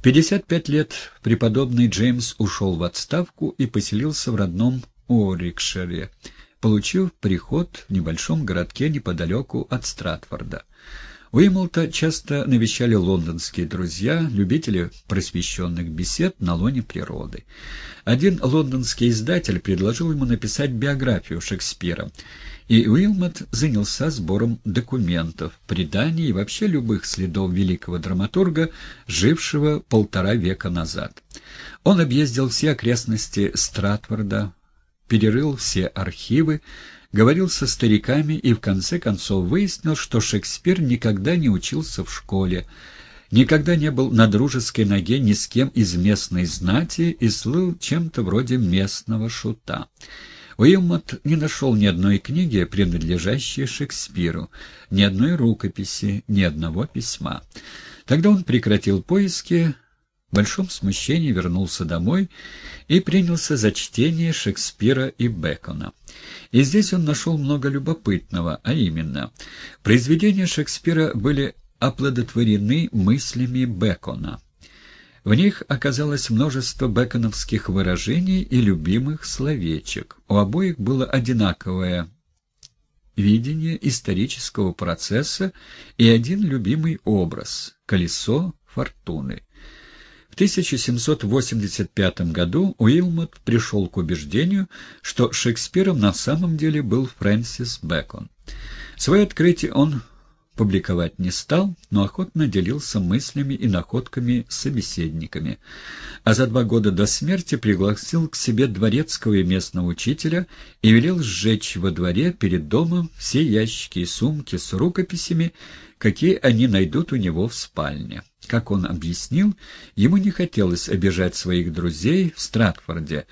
В 55 лет преподобный Джеймс ушел в отставку и поселился в родном Уорикшире, получив приход в небольшом городке неподалеку от Стратфорда. Уимлта часто навещали лондонские друзья, любители просвещенных бесед на лоне природы. Один лондонский издатель предложил ему написать биографию Шекспира, и Уилмот занялся сбором документов, преданий и вообще любых следов великого драматурга, жившего полтора века назад. Он объездил все окрестности Стратфорда, перерыл все архивы, говорил со стариками и в конце концов выяснил, что Шекспир никогда не учился в школе, никогда не был на дружеской ноге ни с кем из местной знати и слыл чем-то вроде местного шута. Уилмот не нашел ни одной книги, принадлежащей Шекспиру, ни одной рукописи, ни одного письма. Тогда он прекратил поиски, в большом смущении вернулся домой и принялся за чтение Шекспира и Бекона. И здесь он нашел много любопытного, а именно, произведения Шекспира были оплодотворены мыслями Бекона. В них оказалось множество беконовских выражений и любимых словечек. У обоих было одинаковое видение исторического процесса и один любимый образ — колесо фортуны. В 1785 году Уилмот пришел к убеждению, что Шекспиром на самом деле был Фрэнсис Бэкон. Свое открытие он публиковать не стал, но охотно делился мыслями и находками с собеседниками. А за два года до смерти пригласил к себе дворецкого и местного учителя и велел сжечь во дворе перед домом все ящики и сумки с рукописями, какие они найдут у него в спальне. Как он объяснил, ему не хотелось обижать своих друзей в Стратфорде,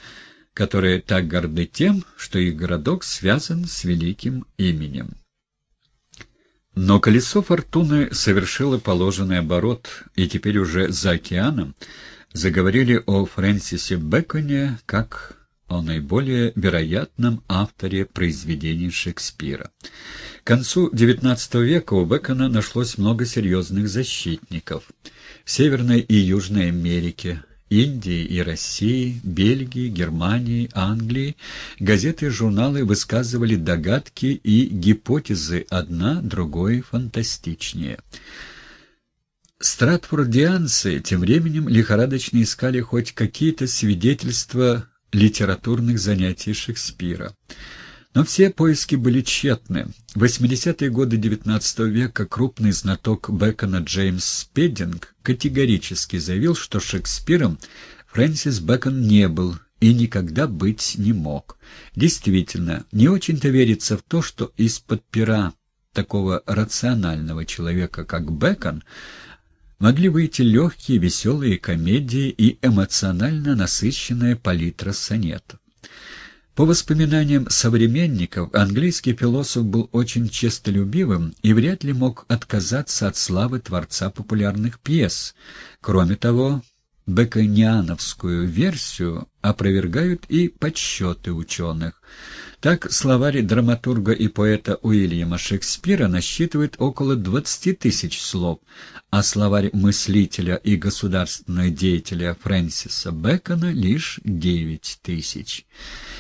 которые так горды тем, что их городок связан с великим именем. Но колесо фортуны совершило положенный оборот, и теперь уже за океаном заговорили о Фрэнсисе Бэконе как о наиболее вероятном авторе произведений Шекспира. К концу XIX века у Бэкона нашлось много серьезных защитников. В Северной и Южной Америке, Индии и России, Бельгии, Германии, Англии газеты и журналы высказывали догадки и гипотезы, одна другой фантастичнее. Стратфордианцы тем временем лихорадочно искали хоть какие-то свидетельства литературных занятий Шекспира. Но все поиски были тщетны. В 80-е годы XIX века крупный знаток Бекона Джеймс Спеддинг категорически заявил, что Шекспиром Фрэнсис Бэкон не был и никогда быть не мог. Действительно, не очень-то верится в то, что из-под пера такого рационального человека, как Бэкон, могли выйти легкие веселые комедии и эмоционально насыщенная палитра сонетов. По воспоминаниям современников, английский философ был очень честолюбивым и вряд ли мог отказаться от славы творца популярных пьес. Кроме того, бекониановскую версию опровергают и подсчеты ученых. Так, словарь драматурга и поэта Уильяма Шекспира насчитывает около 20 тысяч слов, а словарь мыслителя и государственного деятеля Фрэнсиса Бэкона лишь 9 тысяч.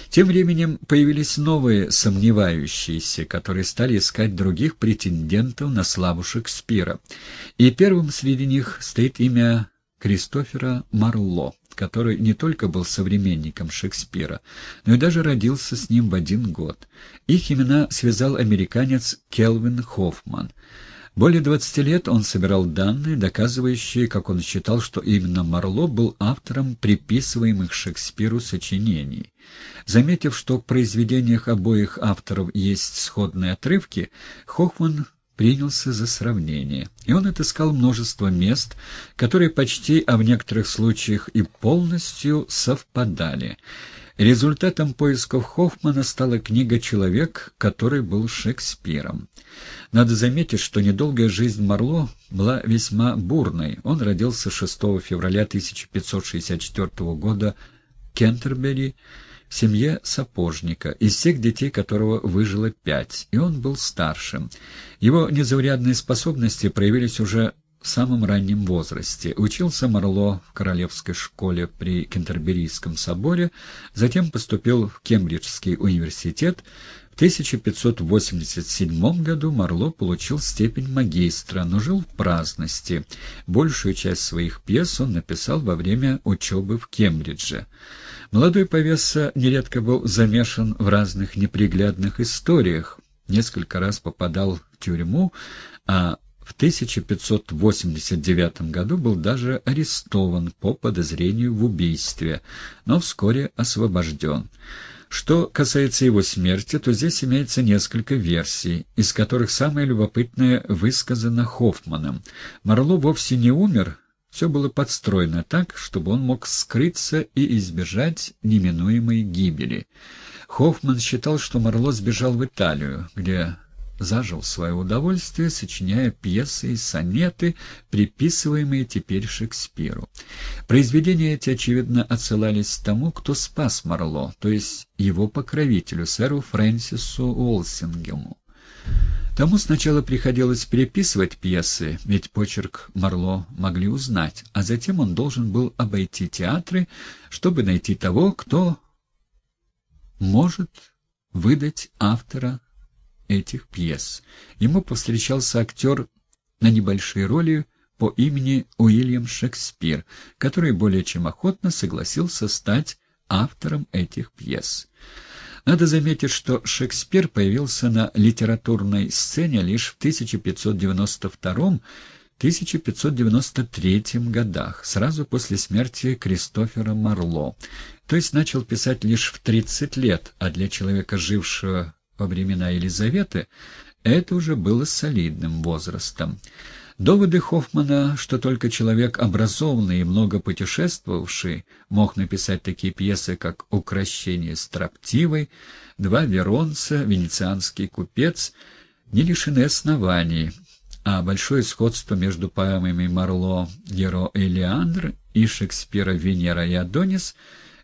Тем временем появились новые сомневающиеся, которые стали искать других претендентов на славу Шекспира. И первым среди них стоит имя Кристофера Марло, который не только был современником Шекспира, но и даже родился с ним в один год. Их имена связал американец Келвин Хоффман. Более 20 лет он собирал данные, доказывающие, как он считал, что именно Марло был автором приписываемых Шекспиру сочинений. Заметив, что в произведениях обоих авторов есть сходные отрывки, Хоффман принялся за сравнение, и он отыскал множество мест, которые почти, а в некоторых случаях и полностью совпадали. Результатом поисков Хоффмана стала книга «Человек, который был Шекспиром». Надо заметить, что недолгая жизнь Марло была весьма бурной. Он родился 6 февраля 1564 года в Кентербери, в семье сапожника, из всех детей которого выжило пять, и он был старшим. Его незаурядные способности проявились уже в самом раннем возрасте. Учился Марло в Королевской школе при Кентерберийском соборе, затем поступил в Кембриджский университет. В 1587 году Марло получил степень магистра, но жил в праздности. Большую часть своих пьес он написал во время учебы в Кембридже. Молодой повеса нередко был замешан в разных неприглядных историях, несколько раз попадал в тюрьму, а в 1589 году был даже арестован по подозрению в убийстве, но вскоре освобожден. Что касается его смерти, то здесь имеется несколько версий, из которых самая любопытная высказана Хоффманом. Марло вовсе не умер, все было подстроено так, чтобы он мог скрыться и избежать неминуемой гибели. Хоффман считал, что Марло сбежал в Италию, где зажил свое удовольствие, сочиняя пьесы и сонеты, приписываемые теперь Шекспиру. Произведения эти, очевидно, отсылались тому, кто спас Марло, то есть его покровителю, сэру Фрэнсису Уолсингему. Тому сначала приходилось переписывать пьесы, ведь почерк Марло могли узнать, а затем он должен был обойти театры, чтобы найти того, кто может выдать автора этих пьес. Ему повстречался актер на небольшие роли по имени Уильям Шекспир, который более чем охотно согласился стать автором этих пьес. Надо заметить, что Шекспир появился на литературной сцене лишь в 1592-1593 годах, сразу после смерти Кристофера Марло, то есть начал писать лишь в 30 лет, а для человека, жившего во времена Елизаветы, это уже было солидным возрастом. Доводы Хоффмана, что только человек образованный и много путешествовавший мог написать такие пьесы, как «Укращение строптивой», «Два веронца», «Венецианский купец», не лишены оснований, а большое сходство между поэмами Марло «Геро и Леандр» и Шекспира «Венера и Адонис»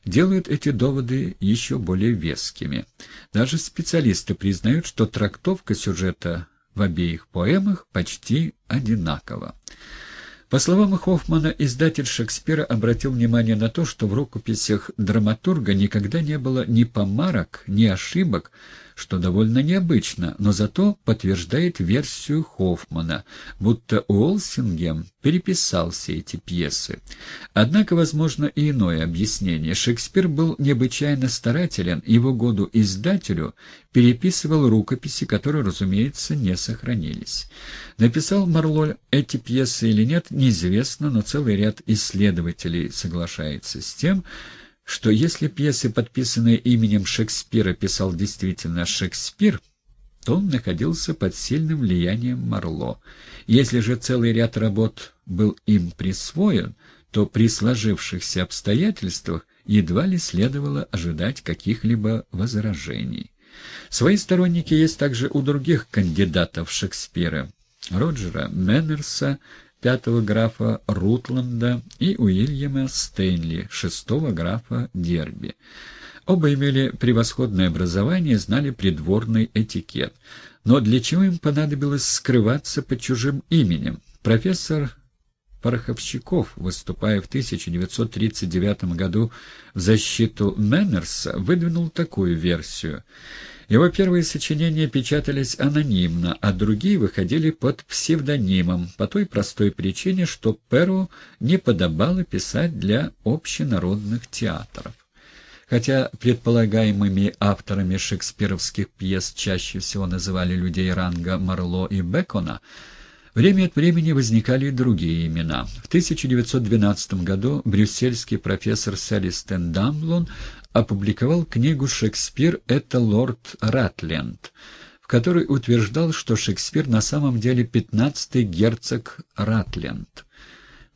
делают эти доводы еще более вескими. Даже специалисты признают, что трактовка сюжета в обеих поэмах почти одинакова. По словам Хоффмана, издатель Шекспира обратил внимание на то, что в рукописях драматурга никогда не было ни помарок, ни ошибок, что довольно необычно, но зато подтверждает версию Хоффмана, будто Уолсингем переписал все эти пьесы. Однако, возможно, и иное объяснение. Шекспир был необычайно старателен, его году издателю переписывал рукописи, которые, разумеется, не сохранились. Написал Марло эти пьесы или нет, неизвестно, но целый ряд исследователей соглашается с тем, что если пьесы, подписанные именем Шекспира, писал действительно Шекспир, то он находился под сильным влиянием Марло. Если же целый ряд работ был им присвоен, то при сложившихся обстоятельствах едва ли следовало ожидать каких-либо возражений. Свои сторонники есть также у других кандидатов Шекспира. Роджера Меннерса, пятого графа Рутланда и Уильяма Стэнли, шестого графа Дерби. Оба имели превосходное образование, знали придворный этикет. Но для чего им понадобилось скрываться под чужим именем? Профессор Пороховщиков, выступая в 1939 году в защиту Меннерса, выдвинул такую версию — его первые сочинения печатались анонимно, а другие выходили под псевдонимом, по той простой причине, что Перу не подобало писать для общенародных театров. Хотя предполагаемыми авторами шекспировских пьес чаще всего называли людей ранга Марло и Бекона, Время от времени возникали и другие имена. В 1912 году брюссельский профессор Селистен Дамблон опубликовал книгу «Шекспир — это лорд Ратленд», в которой утверждал, что Шекспир на самом деле пятнадцатый герцог Ратленд.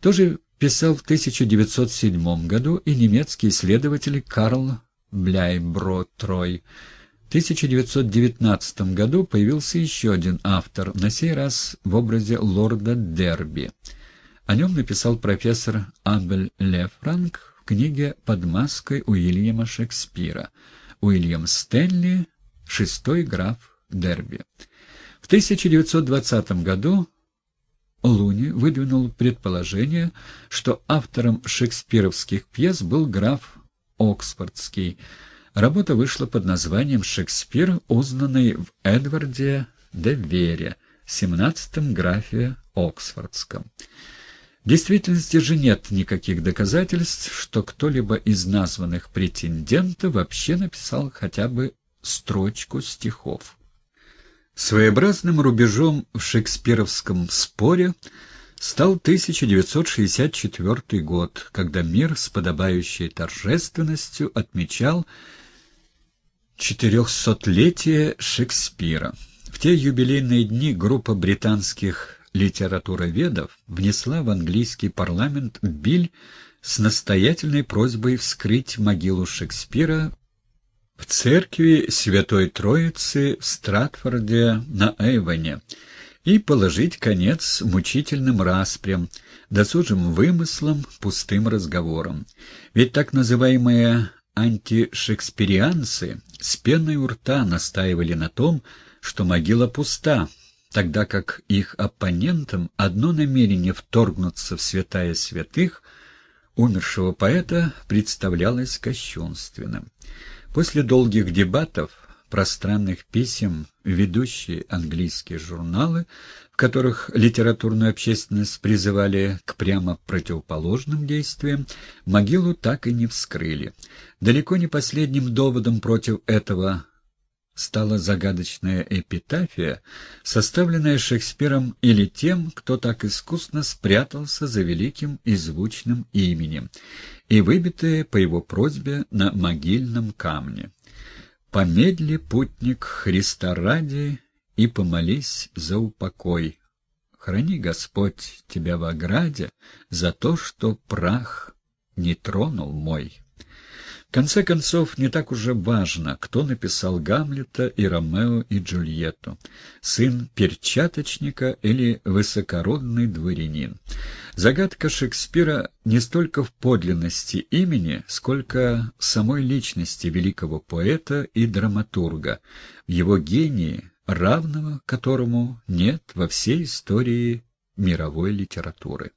Тоже писал в 1907 году и немецкий исследователь Карл Бляйбро-Трой. В 1919 году появился еще один автор, на сей раз в образе лорда Дерби. О нем написал профессор Абель Лефранк книге «Под маской Уильяма Шекспира». Уильям Стэнли, шестой граф Дерби. В 1920 году Луни выдвинул предположение, что автором шекспировских пьес был граф Оксфордский. Работа вышла под названием «Шекспир, узнанный в Эдварде де Вере, 17-м графе Оксфордском». В действительности же нет никаких доказательств, что кто-либо из названных претендентов вообще написал хотя бы строчку стихов. Своеобразным рубежом в шекспировском споре стал 1964 год, когда мир с подобающей торжественностью отмечал четырехсотлетие Шекспира. В те юбилейные дни группа британских литературоведов внесла в английский парламент биль с настоятельной просьбой вскрыть могилу Шекспира в церкви Святой Троицы в Стратфорде на Эйвоне и положить конец мучительным распрям, досужим вымыслам, пустым разговорам. Ведь так называемые антишекспирианцы с пеной у рта настаивали на том, что могила пуста, тогда как их оппонентам одно намерение вторгнуться в святая святых умершего поэта представлялось кощунственным. После долгих дебатов, пространных писем, ведущие английские журналы, в которых литературную общественность призывали к прямо противоположным действиям, могилу так и не вскрыли. Далеко не последним доводом против этого стала загадочная эпитафия, составленная Шекспиром или тем, кто так искусно спрятался за великим и звучным именем, и выбитая по его просьбе на могильном камне. «Помедли, путник Христа ради, и помолись за упокой. Храни, Господь, тебя в ограде за то, что прах не тронул мой». В конце концов, не так уже важно, кто написал Гамлета и Ромео и Джульетту, сын перчаточника или высокородный дворянин. Загадка Шекспира не столько в подлинности имени, сколько в самой личности великого поэта и драматурга, в его гении, равного которому нет во всей истории мировой литературы.